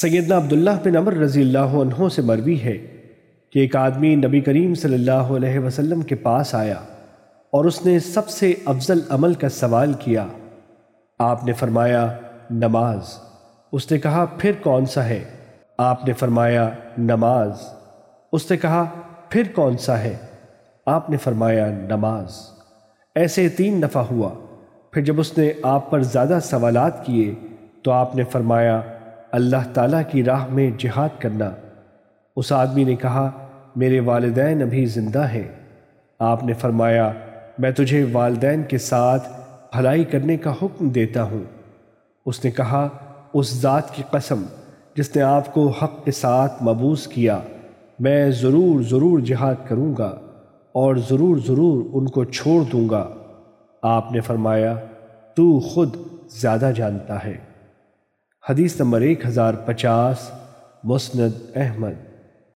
سیدنا عبداللہ بن عمر رضی اللہ عنہ سے مروی ہے کہ ایک آدمی نبی کریم صلی اللہ علیہ وسلم کے پاس آیا اور اس نے سب سے افضل عمل کا سوال کیا۔ آپ نے فرمایا، نماز۔ اس نے کہا، پھر کون سا ہے؟ آپ نے فرمایا، نماز۔ اس نے کہا، پھر کون سا ہے؟ آپ نے فرمایا، نماز۔ ایسے تین دفعہ ہوا۔ پھر جب اس نے آپ پر زیادہ سوالات کیے تو آپ نے فرمایا اللہ تعالیٰ کی راہ میں جہاد کرنا۔ اس آدمی نے کہا، میرے والدین ابھی زندہ ہیں۔ آپ نے فرمایا، میں تجھے والدین کے ساتھ بھلائی کرنے کا حکم دیتا ہوں۔ اس نے کہا، اس ذات کی قسم، جس نے آپ کو حق کے ساتھ مبوس کیا، میں ضرور ضرور جہاد کروں گا اور ضرور ضرور ان کو چھوڑ دوں گا۔ آپ نے فرمایا، تو خود زیادہ جانتا ہے۔ حدیث نمبر ایک ہزار پچاس مسند احمد۔